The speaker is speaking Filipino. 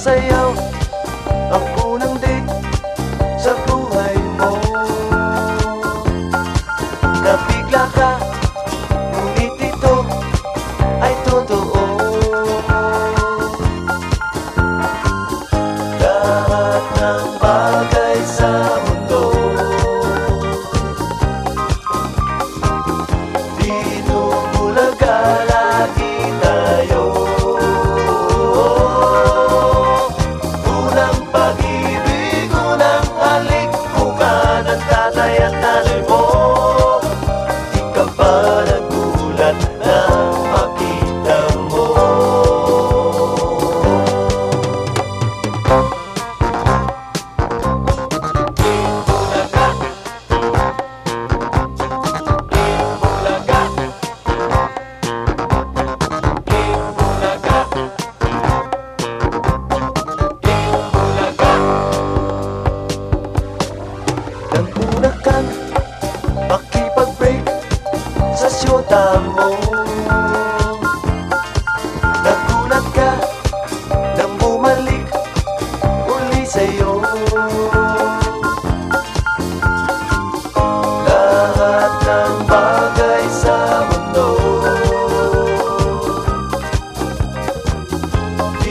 sayaw Ang unang date sa buhay mo. Nabigla ka, ngunit ito ay totoo. Lahat ng bagay sa mundo Binubulagan